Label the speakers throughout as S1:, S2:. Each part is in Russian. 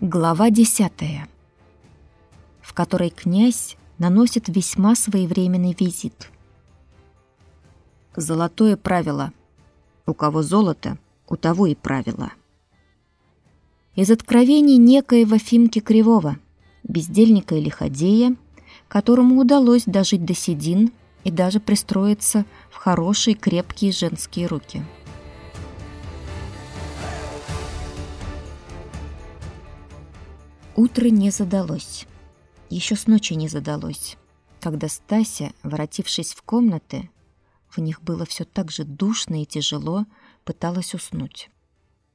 S1: Глава десятая, в которой князь наносит весьма своевременный визит. Золотое правило. У кого золото, у того и правило. Из откровений некоего Фимки Кривого, бездельника и лиходея, которому удалось дожить до седин и даже пристроиться в хорошие крепкие женские руки. Утро не задалось. Еще с ночи не задалось, когда Стася, воротившись в комнаты, в них было все так же душно и тяжело, пыталась уснуть.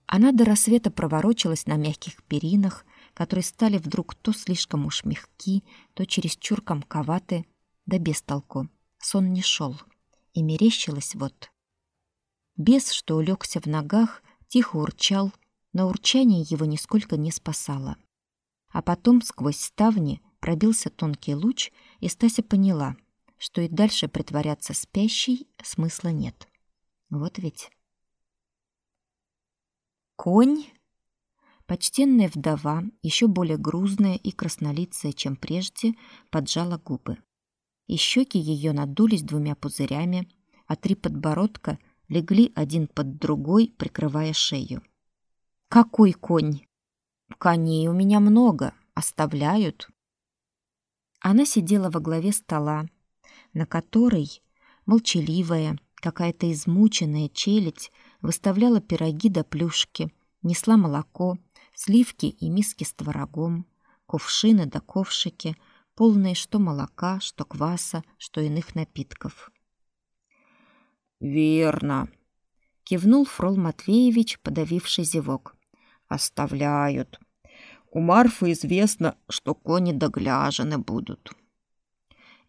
S1: Она до рассвета проворочилась на мягких перинах, которые стали вдруг то слишком уж мягки, то чересчур комковаты, да без толку. Сон не шел, и мерещилось вот. Бес, что улегся в ногах, тихо урчал, но урчание его нисколько не спасало. А потом сквозь ставни пробился тонкий луч, и Стася поняла, что и дальше притворяться спящей смысла нет. Вот ведь. Конь, почтенная вдова, еще более грузная и краснолицая, чем прежде, поджала губы. И щеки ее надулись двумя пузырями, а три подбородка легли один под другой, прикрывая шею. «Какой конь?» Коней у меня много, оставляют. Она сидела во главе стола, на которой молчаливая, какая-то измученная челядь выставляла пироги до плюшки, несла молоко, сливки и миски с творогом, кувшины да ковшики, полные что молока, что кваса, что иных напитков.
S2: «Верно», — кивнул Фрол Матвеевич, подавивший зевок. «Оставляют. У Марфы известно, что кони догляжены будут.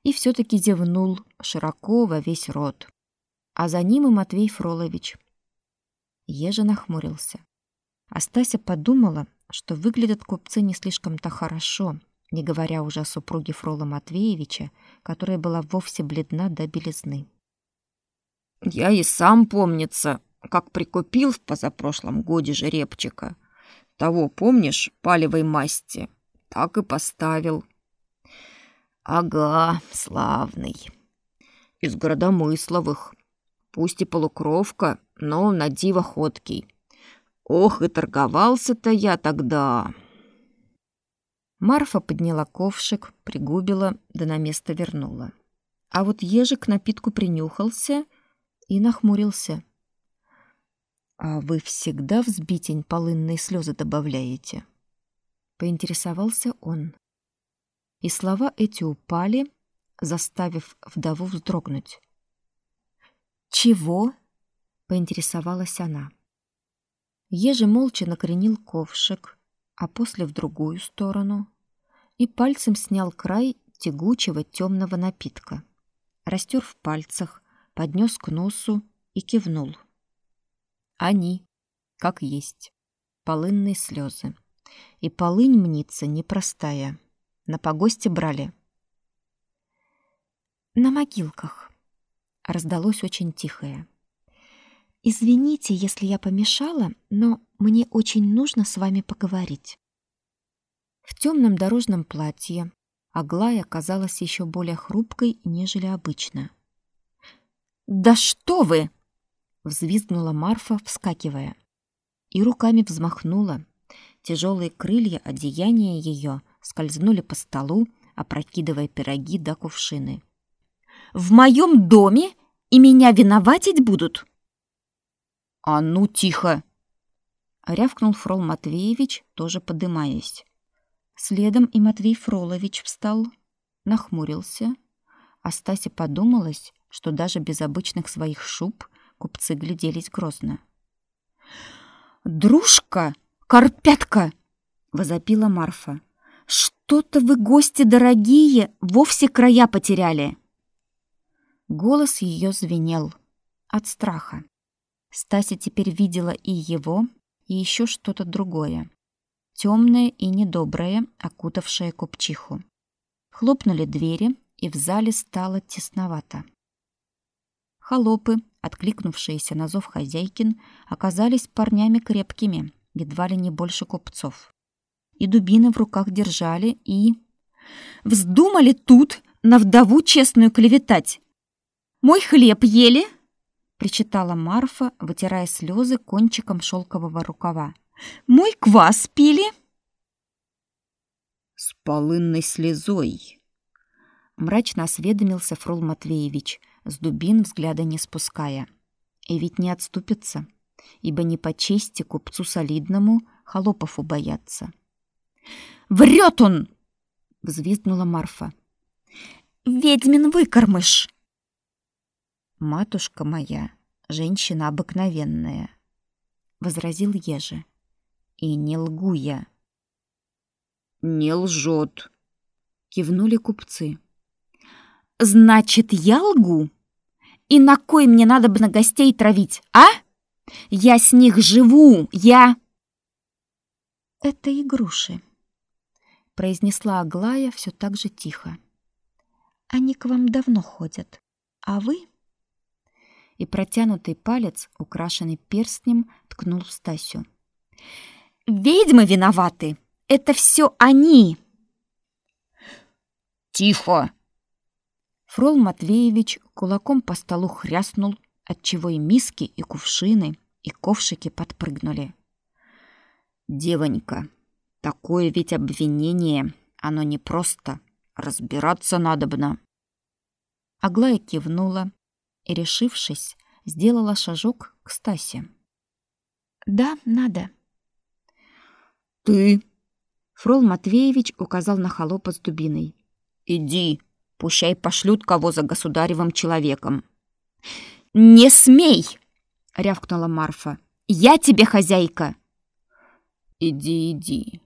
S1: И все-таки зевнул широко во весь рот. А за ним и Матвей Фролович. Ежа нахмурился. Астася подумала, что выглядят купцы не слишком-то хорошо, не говоря уже о супруге Фрола Матвеевича, которая была вовсе бледна до белизны.
S2: «Я и сам, помнится, как прикупил в позапрошлом годе жеребчика, того, помнишь, палевой масти? Так и поставил. Ага, славный. Из городомысловых. Пусть и полукровка, но на диво ходкий. Ох, и торговался-то я тогда.
S1: Марфа подняла ковшик, пригубила, да на место вернула. А вот ежик к напитку принюхался и нахмурился. «А вы всегда в сбитень полынные слезы добавляете?» Поинтересовался он. И слова эти упали, заставив вдову вздрогнуть. «Чего?» — поинтересовалась она. Еже молча накренил ковшик, а после в другую сторону, и пальцем снял край тягучего темного напитка. Растер в пальцах, поднес к носу и кивнул. Они, как есть, полынные слезы. И полынь мнится непростая. На погосте брали. На могилках. Раздалось очень тихое. Извините, если я помешала, но мне очень нужно с вами поговорить. В темном дорожном платье Аглая казалась еще более хрупкой, нежели обычно. «Да что вы!» Взвизгнула Марфа, вскакивая. И руками взмахнула. Тяжелые крылья одеяния ее скользнули по столу, опрокидывая пироги до кувшины. «В моем доме? И меня виноватить будут?»
S2: «А ну, тихо!»
S1: — рявкнул Фрол Матвеевич, тоже подымаясь. Следом и Матвей Фролович встал, нахмурился. А Стасе подумалось, что даже без обычных своих шуб Купцы гляделись грозно.
S2: «Дружка! Карпятка!» — возопила Марфа. «Что-то вы, гости дорогие, вовсе края потеряли!»
S1: Голос ее звенел от страха. Стася теперь видела и его, и еще что-то другое. Темное и недоброе, окутавшее купчиху. Хлопнули двери, и в зале стало тесновато. Холопы, откликнувшиеся на зов хозяйкин, оказались парнями крепкими, едва ли не больше купцов. и дубины в руках держали, и... Вздумали тут на вдову честную клеветать. «Мой хлеб ели?» — причитала Марфа, вытирая слезы кончиком шелкового рукава. «Мой квас пили?»
S2: «С полынной слезой!»
S1: Мрачно осведомился Фрол Матвеевич, с дубин взгляда не спуская. И ведь не отступится, ибо не по чести купцу солидному холопов убояться. «Врет он!» — взвизгнула Марфа. «Ведьмин выкормыш!» «Матушка моя, женщина обыкновенная», — возразил Ежи. «И не лгу я».
S2: «Не лжет», —
S1: кивнули купцы. «Значит, я лгу? И на кой мне надо бы на гостей травить, а? Я с них живу, я...» «Это игруши», — произнесла Аглая все так же тихо. «Они к вам давно ходят, а вы...» И протянутый палец, украшенный перстнем, ткнул в Стасю. «Ведьмы виноваты! Это все они!»
S2: «Тихо!»
S1: Фрол Матвеевич кулаком по столу хряснул, отчего и миски, и кувшины, и ковшики подпрыгнули.
S2: Девонька, такое ведь обвинение, оно не просто. Разбираться надобно.
S1: Аглая кивнула и, решившись, сделала шажок к Стасе. Да, надо.
S2: Ты?
S1: Фрол Матвеевич указал на холопа с дубиной.
S2: Иди, пущай пошлют кого за государевым человеком.
S1: Не смей, рявкнула Марфа. Я тебе хозяйка.
S2: Иди, иди.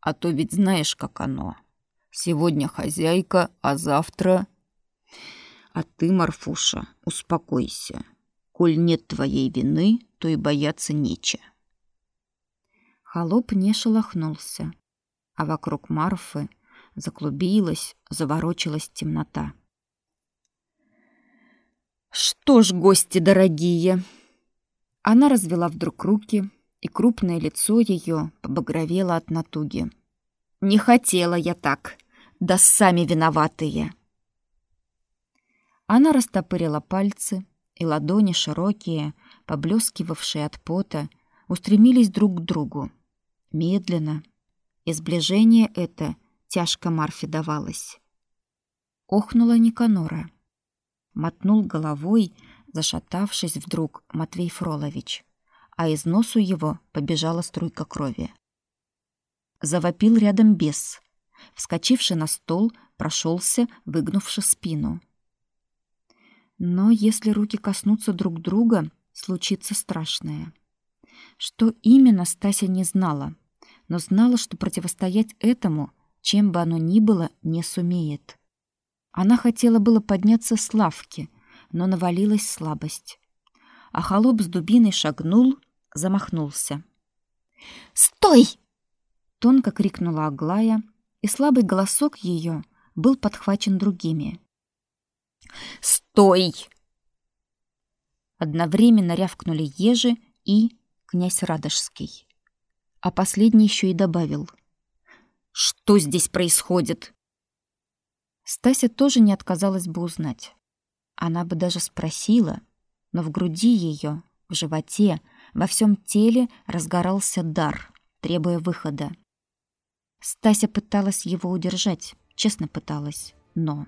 S2: А то ведь знаешь, как оно. Сегодня хозяйка, а завтра... А ты, Марфуша, успокойся. Коль нет твоей вины, то и бояться нече.
S1: Холоп не шелохнулся, а вокруг Марфы заклубилась, заворочилась темнота. «Что ж, гости дорогие!» Она развела вдруг руки, и крупное лицо ее побагровело от натуги. «Не хотела я так, да сами виноватые!» Она растопырила пальцы, и ладони широкие, поблескивавшие от пота, устремились друг к другу. Медленно. И сближение это тяжко Марфе давалось. Охнула Никанора. Мотнул головой, зашатавшись вдруг, Матвей Фролович а из носу его побежала струйка крови. Завопил рядом бес. Вскочивший на стол, прошелся, выгнувши спину. Но если руки коснутся друг друга, случится страшное. Что именно, Стася не знала, но знала, что противостоять этому, чем бы оно ни было, не сумеет. Она хотела было подняться с лавки, но навалилась слабость. А холоп с дубиной шагнул, замахнулся. «Стой!» — тонко крикнула Аглая, и слабый голосок ее был подхвачен другими. «Стой!» Одновременно рявкнули Ежи и князь Радожский. А последний еще и добавил. «Что здесь происходит?» Стася тоже не отказалась бы узнать. Она бы даже спросила, но в груди ее, в животе, во всем теле разгорался дар, требуя выхода. Стася пыталась его удержать, честно пыталась, но...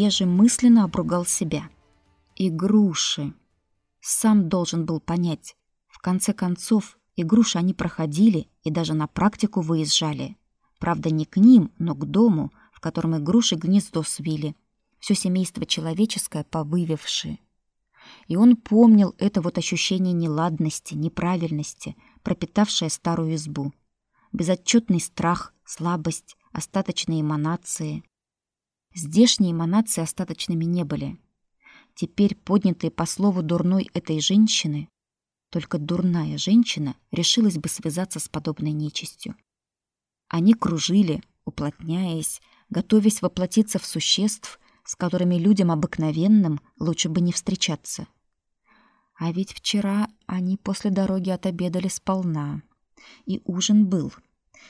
S1: Ежи мысленно обругал себя. Игруши. Сам должен был понять. В конце концов, игруши они проходили и даже на практику выезжали. Правда, не к ним, но к дому, в котором игруши гнездо свили. Все семейство человеческое повывевшие. И он помнил это вот ощущение неладности, неправильности, пропитавшее старую избу. безотчетный страх, слабость, остаточные эманации. Здешние эманации остаточными не были. Теперь поднятые по слову дурной этой женщины, только дурная женщина решилась бы связаться с подобной нечистью. Они кружили, уплотняясь, готовясь воплотиться в существ, с которыми людям обыкновенным лучше бы не встречаться. А ведь вчера они после дороги отобедали сполна. И ужин был.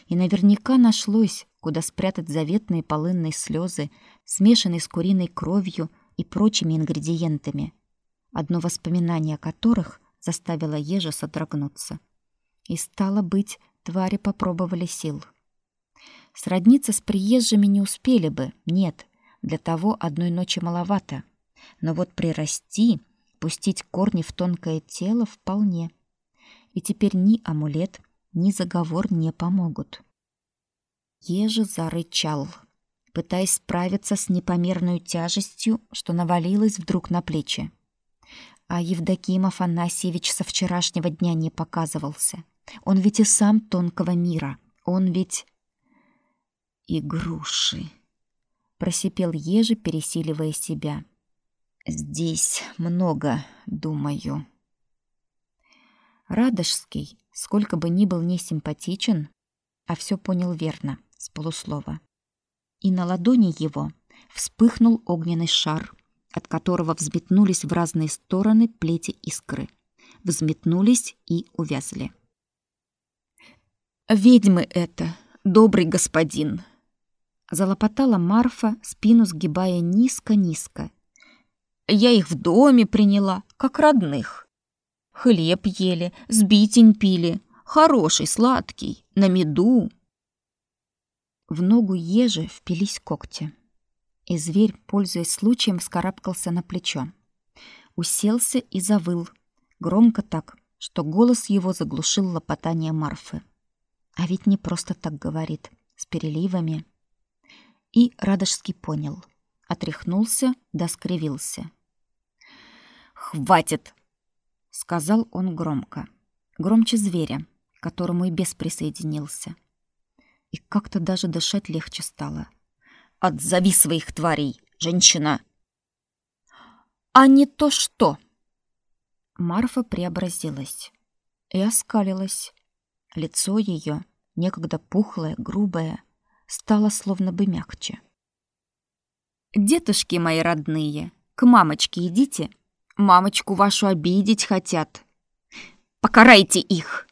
S1: И наверняка нашлось, куда спрятать заветные полынные слезы, смешанные с куриной кровью и прочими ингредиентами, одно воспоминание о которых заставило ежа содрогнуться. И стало быть, твари попробовали сил. Сродниться с приезжими не успели бы, нет, для того одной ночи маловато. Но вот прирасти, пустить корни в тонкое тело вполне. И теперь ни амулет, ни заговор не помогут. Ежи зарычал, пытаясь справиться с непомерной тяжестью, что навалилась вдруг на плечи. А Евдоким Афанасьевич со вчерашнего дня не показывался. Он ведь и сам тонкого мира. Он ведь... Игруши. Просипел Ежи, пересиливая себя. Здесь много, думаю. Радожский, сколько бы ни был не симпатичен, а все понял верно, с полуслова. И на ладони его вспыхнул огненный шар, от которого взметнулись в разные стороны плети искры. Взметнулись и увязли. «Ведьмы это, добрый господин!» Залопотала Марфа, спину сгибая низко-низко. «Я их в доме приняла, как родных. Хлеб ели, сбитень пили, хороший, сладкий, на меду». В ногу ежи впились когти, и зверь, пользуясь случаем, вскарабкался на плечо. Уселся и завыл, громко так, что голос его заглушил лопотание Марфы. А ведь не просто так говорит, с переливами. И Радожский понял. Отряхнулся, да скривился. «Хватит!» — сказал он громко. Громче зверя, которому и бес присоединился. И как-то даже дышать легче стало. «Отзови своих тварей, женщина!» «А не то что!» Марфа преобразилась и оскалилась. Лицо ее, некогда пухлое, грубое, стало словно бы мягче. «Детушки мои родные, к мамочке идите. Мамочку вашу обидеть хотят. Покарайте их!»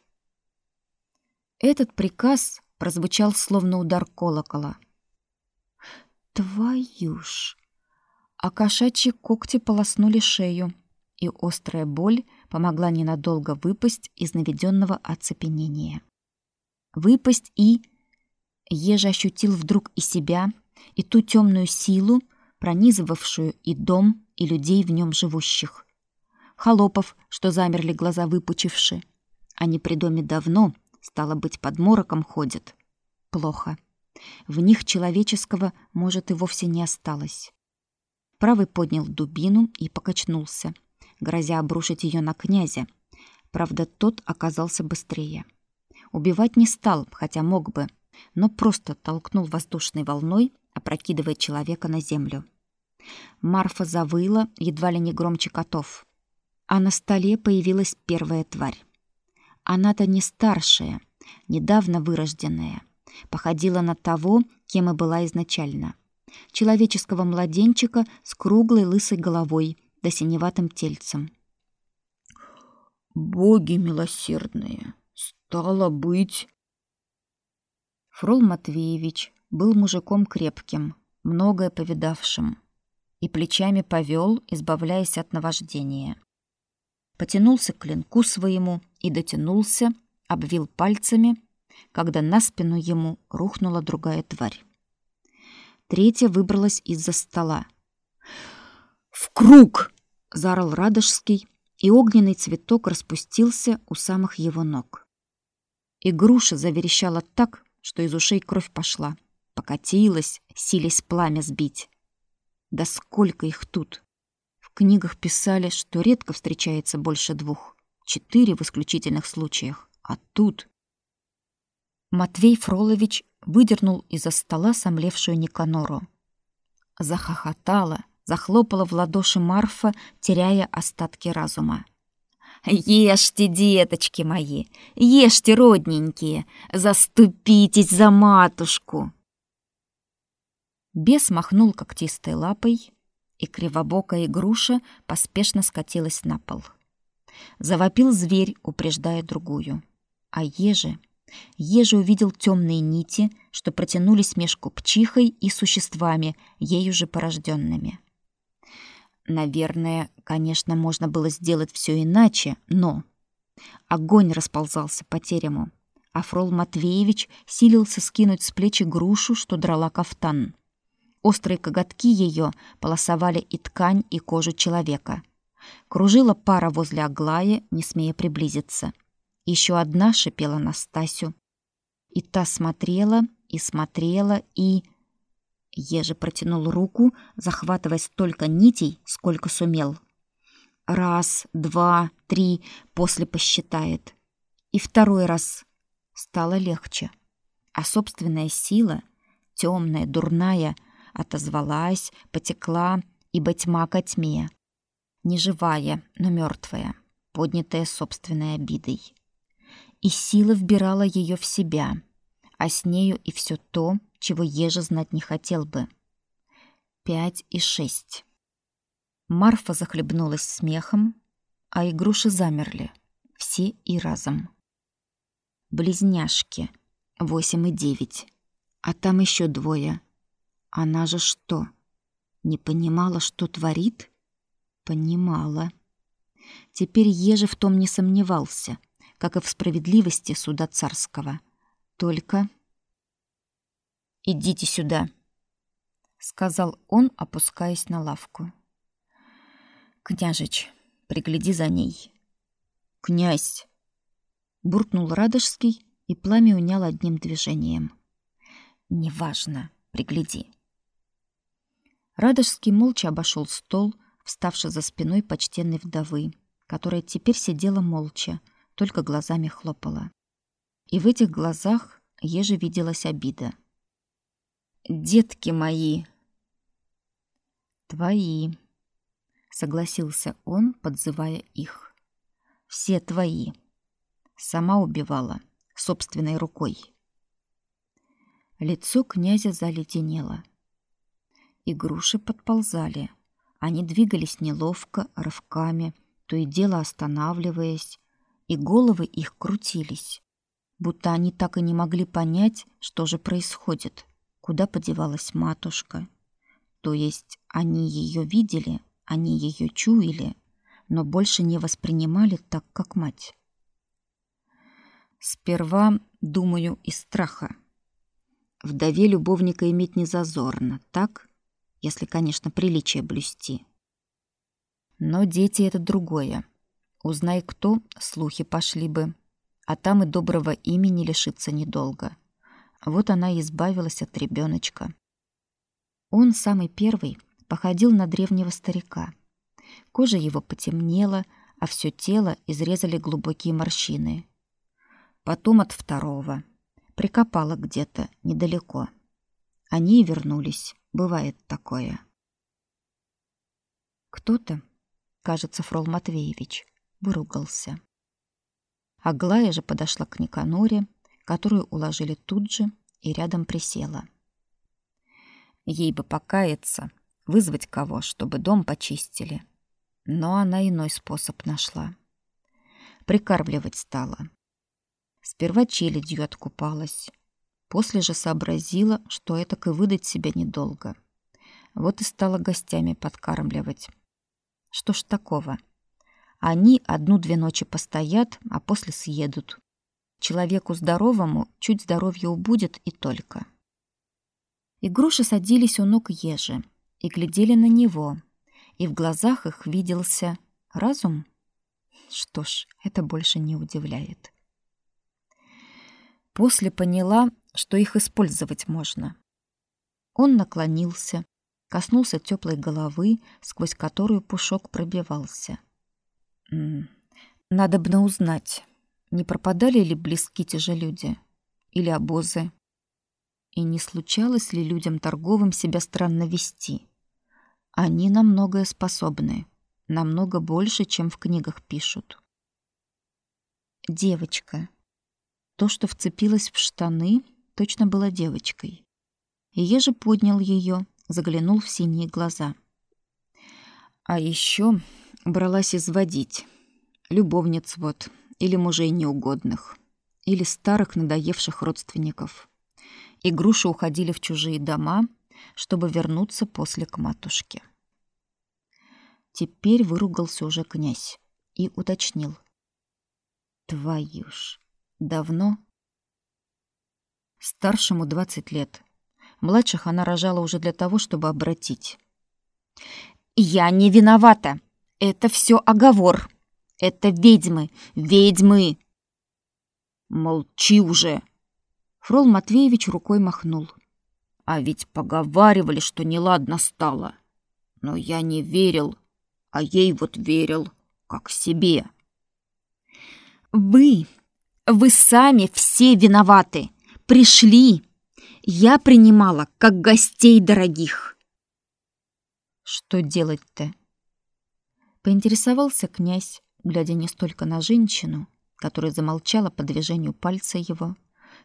S1: Этот приказ прозвучал словно удар колокола. «Твою ж!» А кошачьи когти полоснули шею, и острая боль помогла ненадолго выпасть из наведенного оцепенения. Выпасть и Ежа ощутил вдруг и себя, и ту темную силу, пронизывавшую и дом, и людей в нем живущих. Холопов, что замерли глаза выпучивши. Они при доме давно, стало быть, под мороком ходят. Плохо. В них человеческого, может, и вовсе не осталось. Правый поднял дубину и покачнулся, грозя обрушить ее на князя. Правда, тот оказался быстрее. Убивать не стал, хотя мог бы, но просто толкнул воздушной волной, опрокидывая человека на землю. Марфа завыла, едва ли не громче котов. А на столе появилась первая тварь. Она-то не старшая, недавно вырожденная. Походила на того, кем и была изначально. Человеческого младенчика с круглой лысой головой да синеватым тельцем.
S2: «Боги милосердные! Стало быть...»
S1: Фрол Матвеевич был мужиком крепким, многое повидавшим, и плечами повел, избавляясь от наваждения. Потянулся к клинку своему и дотянулся, обвил пальцами, когда на спину ему рухнула другая тварь. Третья выбралась из-за стола.
S2: «В круг!»
S1: — заорал Радожский, и огненный цветок распустился у самых его ног. И груша заверещала так, что из ушей кровь пошла. Покатилась, силясь пламя сбить. Да сколько их тут! В книгах писали, что редко встречается больше двух. Четыре в исключительных случаях. А тут... Матвей Фролович выдернул из-за стола сомлевшую Никанору. Захохотала, захлопала в ладоши Марфа, теряя остатки разума. Ешьте, деточки мои, ешьте, родненькие, заступитесь за матушку. Бес махнул когтистой лапой, и кривобокая груша поспешно скатилась на пол. Завопил зверь, упреждая другую. А еже... Еже увидел темные нити, что протянулись меж купчихой и существами, ею же порожденными. Наверное, конечно, можно было сделать все иначе, но... Огонь расползался по терему, а Фрол Матвеевич силился скинуть с плечи грушу, что драла кафтан. Острые коготки ее полосовали и ткань, и кожу человека. Кружила пара возле Аглая, не смея приблизиться. Еще одна шипела на Стасю. И та смотрела, и смотрела, и... Еже протянул руку, захватывая столько нитей, сколько сумел. Раз, два, три, после посчитает. И второй раз. Стало легче. А собственная сила, темная, дурная, отозвалась, потекла, ибо тьма ко тьме. Неживая, но мертвая, поднятая собственной обидой. И сила вбирала ее в себя, а с нею и все то, чего Ежа знать не хотел бы. Пять и шесть. Марфа захлебнулась смехом, а игруши замерли, все и разом. Близняшки, восемь и девять, а там еще двое. Она же что, не понимала, что творит? Понимала. Теперь Ежи в том не сомневался, как и в справедливости суда царского. Только «Идите сюда», — сказал он, опускаясь на лавку. «Княжич, пригляди за ней». «Князь!» — буркнул Радожский, и пламя унял одним движением. «Неважно, пригляди». Радожский молча обошел стол, вставший за спиной почтенной вдовы, которая теперь сидела молча, только глазами хлопала. И в этих глазах еже виделась обида — детки мои. Твои, согласился он, подзывая их. Все твои. Сама убивала собственной рукой. Лицо князя заледенело. Игруши подползали. Они двигались неловко, рывками, то и дело останавливаясь, и головы их крутились, будто они так и не могли понять, что же происходит куда подевалась матушка. То есть они ее видели, они ее чуяли, но больше не воспринимали так, как мать. Сперва, думаю, из страха. Вдове любовника иметь не зазорно, так? Если, конечно, приличие блюсти. Но дети — это другое. Узнай кто, слухи пошли бы. А там и доброго имени лишиться недолго. Вот она и избавилась от ребеночка. Он, самый первый, походил на древнего старика. Кожа его потемнела, а все тело изрезали глубокие морщины. Потом от второго. Прикопала где-то недалеко. Они и вернулись. Бывает такое. Кто-то, кажется, Фрол Матвеевич, выругался. Аглая же подошла к Никаноре которую уложили тут же и рядом присела. Ей бы покаяться, вызвать кого, чтобы дом почистили. Но она иной способ нашла. Прикармливать стала. Сперва челядью откупалась. После же сообразила, что это и выдать себя недолго. Вот и стала гостями подкармливать. Что ж такого? Они одну-две ночи постоят, а после съедут. Человеку здоровому чуть здоровье убудет и только. Игруши садились у ног ежи и глядели на него, и в глазах их виделся разум. Что ж, это больше не удивляет. После поняла, что их использовать можно. Он наклонился, коснулся теплой головы, сквозь которую пушок пробивался. Надо бы узнать, не пропадали ли близки те же люди?
S2: или обозы.
S1: И не случалось ли людям торговым себя странно вести? Они на многое способны, намного больше, чем в книгах пишут. Девочка. То, что вцепилась в штаны, точно была девочкой. И Ежи поднял ее, заглянул в синие глаза.
S2: А еще бралась изводить. Любовниц вот, или мужей неугодных, или старых надоевших родственников. Игруши уходили в чужие дома, чтобы вернуться после к матушке. Теперь выругался уже князь и уточнил. Твою ж, давно? Старшему двадцать лет. Младших она рожала уже для того, чтобы обратить. «Я не виновата. Это все оговор. Это ведьмы, ведьмы!» «Молчи уже!» Фрол Матвеевич рукой махнул. «А ведь поговаривали, что неладно стало. Но я не верил, а ей вот верил, как себе».
S1: «Вы, вы сами все виноваты. Пришли. Я принимала, как гостей дорогих». «Что делать-то?» Поинтересовался князь, глядя не столько на женщину, которая замолчала по движению пальца его,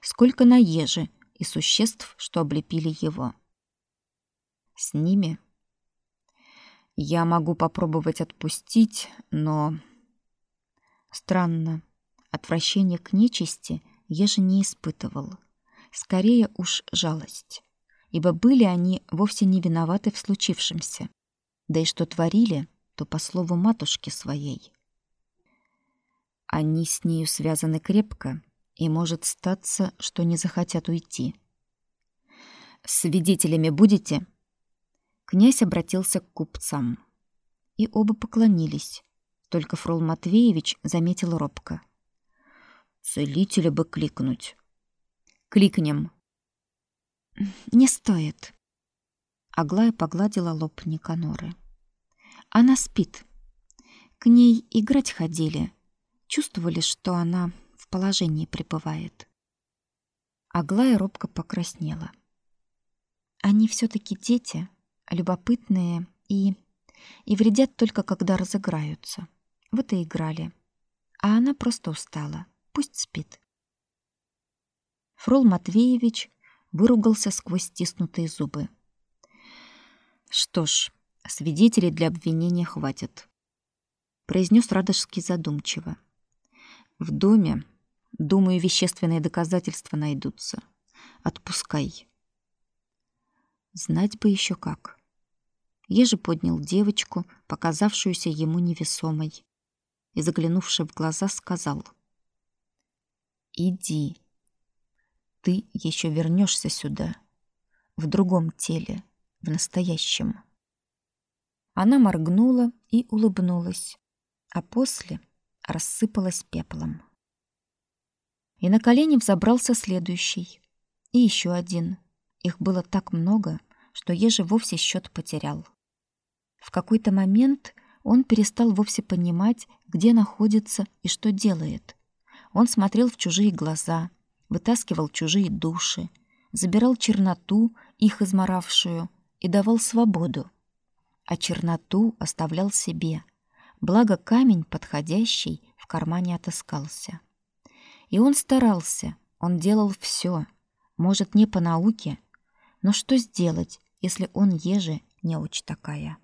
S1: сколько на ежи и существ, что облепили его. С ними я могу попробовать отпустить, но... Странно. Отвращение к нечисти Ежи не испытывал. Скорее уж жалость. Ибо были они вовсе не виноваты в случившемся. Да и что творили, то по слову матушки своей. Они с нею связаны крепко, и может статься, что не захотят уйти. «Свидетелями будете?» Князь обратился к купцам. И оба поклонились. Только Фрол Матвеевич заметил робко. «Целителя бы кликнуть». «Кликнем». «Не стоит». Аглая погладила лоб Никаноры. «Она спит. К ней играть ходили. Чувствовали, что она в положении пребывает. Аглая робко покраснела. Они все таки дети, любопытные и... и вредят только, когда разыграются. Вот и играли. А она просто устала. Пусть спит. Фрол Матвеевич выругался сквозь стиснутые зубы. Что ж, свидетелей для обвинения хватит, произнес Радожский задумчиво. В доме Думаю, вещественные доказательства найдутся. Отпускай. Знать бы еще как. Еже поднял девочку, показавшуюся ему невесомой, и, заглянувши в глаза, сказал. «Иди. Ты еще вернешься сюда, в другом теле, в настоящем». Она моргнула и улыбнулась, а после рассыпалась пеплом. И на колени взобрался следующий. И еще один. Их было так много, что Ежи вовсе счет потерял. В какой-то момент он перестал вовсе понимать, где находится и что делает. Он смотрел в чужие глаза, вытаскивал чужие души, забирал черноту, их изморавшую, и давал свободу. А черноту оставлял себе. Благо камень подходящий в кармане отыскался. И он старался, он делал все. Может, не по науке, но что сделать, если он еже неуч такая?